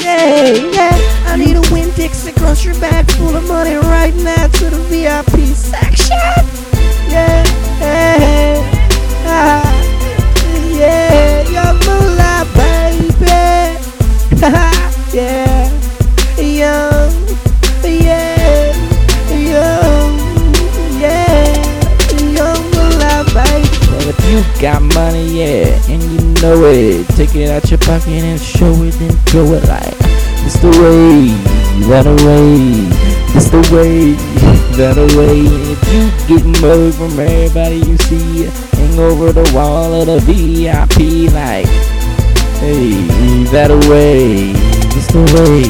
Yeah, yeah. I need a Winn Dixie grocery bag full of money right now to the VIP know it, take it out your pocket and show it, then throw it like it's the way, that way, it's the way, that way. If you get mugged from everybody you see, hang over the wall of the VIP like, hey, that way, it's the way,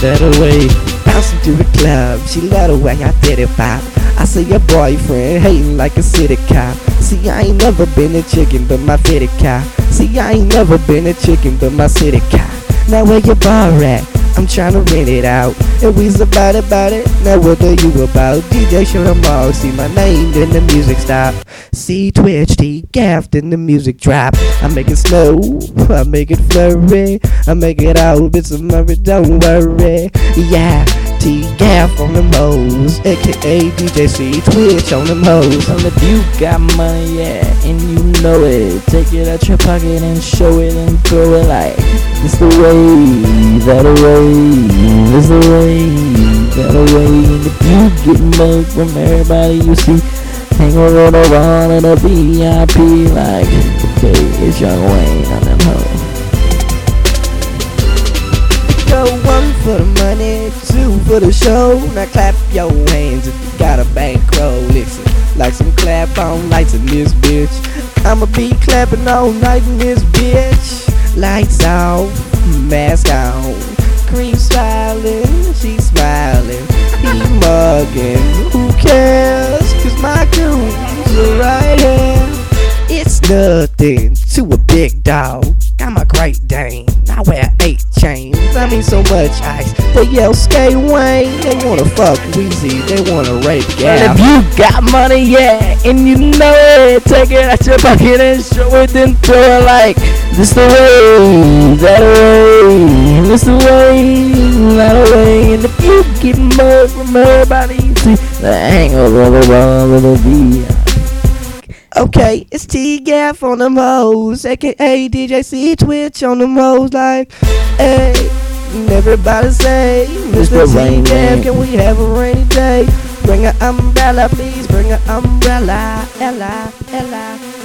that way. Bouncing through the club, she love the way I did it pop. I see your boyfriend hating like a city cop. See, I ain't never been a chicken, but my fitted cop. See, I ain't never been a chicken, but my city cop. Now where your bar at? I'm trying to rent it out. And we's about about it. Now what are you about? DJ show them all. See my name, then the music stop. See Twitch, T gaff, then the music drop. I make it slow, I make it flurry. I make it out, of Murray, don't worry. Yeah, T gaff on them hoes. AKA DJ C Twitch on them hoes. Well, if you got money, yeah, and you know it, take it out your pocket and show it and throw it like it's the way, that way, it's the way, that way. And if you get mugged from everybody you see, hang over the wall of the VIP like, okay, it's Young Wayne on them hoes. For the show. Now clap your hands if you got a bankroll. Listen, like some clap on lights in this bitch. I'ma be clapping all night in this bitch. Lights off, mask on. Cream smiling, she smiling. He mugging, who cares? Cause my goons are right here. It's nothing to a big dog. I'm a great Dane. I wear eight chains. I mean so much ice. They yell skate Wayne. They wanna fuck Weezy. They wanna rape And if you got money, yeah, and you know it, take it out your pocket and show it, then throw it like this the way, that way, this the way, that way. And if you get mugged from everybody, you see the hangover of the wall of the. Okay, it's T Gaff on them hoes. AKA DJ C Twitch on them hoes. Like, hey. And everybody say, Mr. Mr. Rain Man. can we have a rainy day? Bring an umbrella, please. Bring an umbrella. Ella, Ella.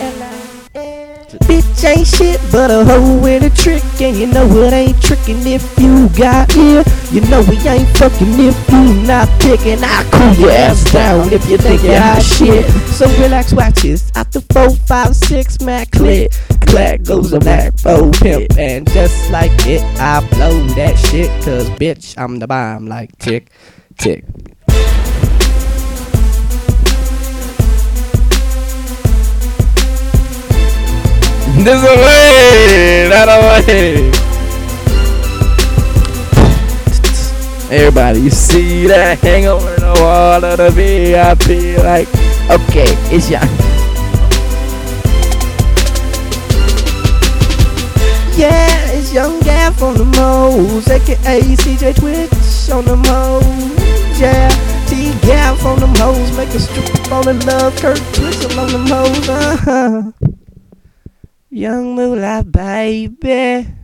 Bitch ain't shit but a hoe with a trick. And you know it ain't tricking if you got ear You know we ain't fucking if you not picking. I cool your ass down if you think you're hot shit. So relax, watch this. Out the 4, 5, 6, Mac click Clack goes a black bow pimp. And just like it, I blow that shit. Cause bitch, I'm the bomb. Like tick, tick This the way, that way. Everybody, you see that hangover in the wall of the VIP? Like, okay, it's young. Yeah, it's Young Gaff on the moles, aka CJ Twitch on the moles. Yeah, T Gaff on hoes, make a strip fall in love. Kurt Twitchell on the hoes. Uh huh. Young Moolah, baby.